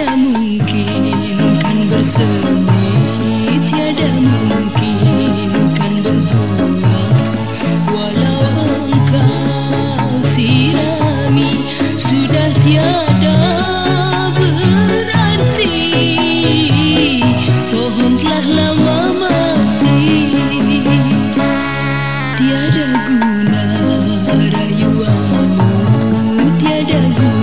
Tiada mungkin kan bersemi? Tiada mungkin kan berbunga Walau engkau sirami Sudah tiada berarti. Pohon telah lama mati. Tiada guna rayuanmu Tiada guna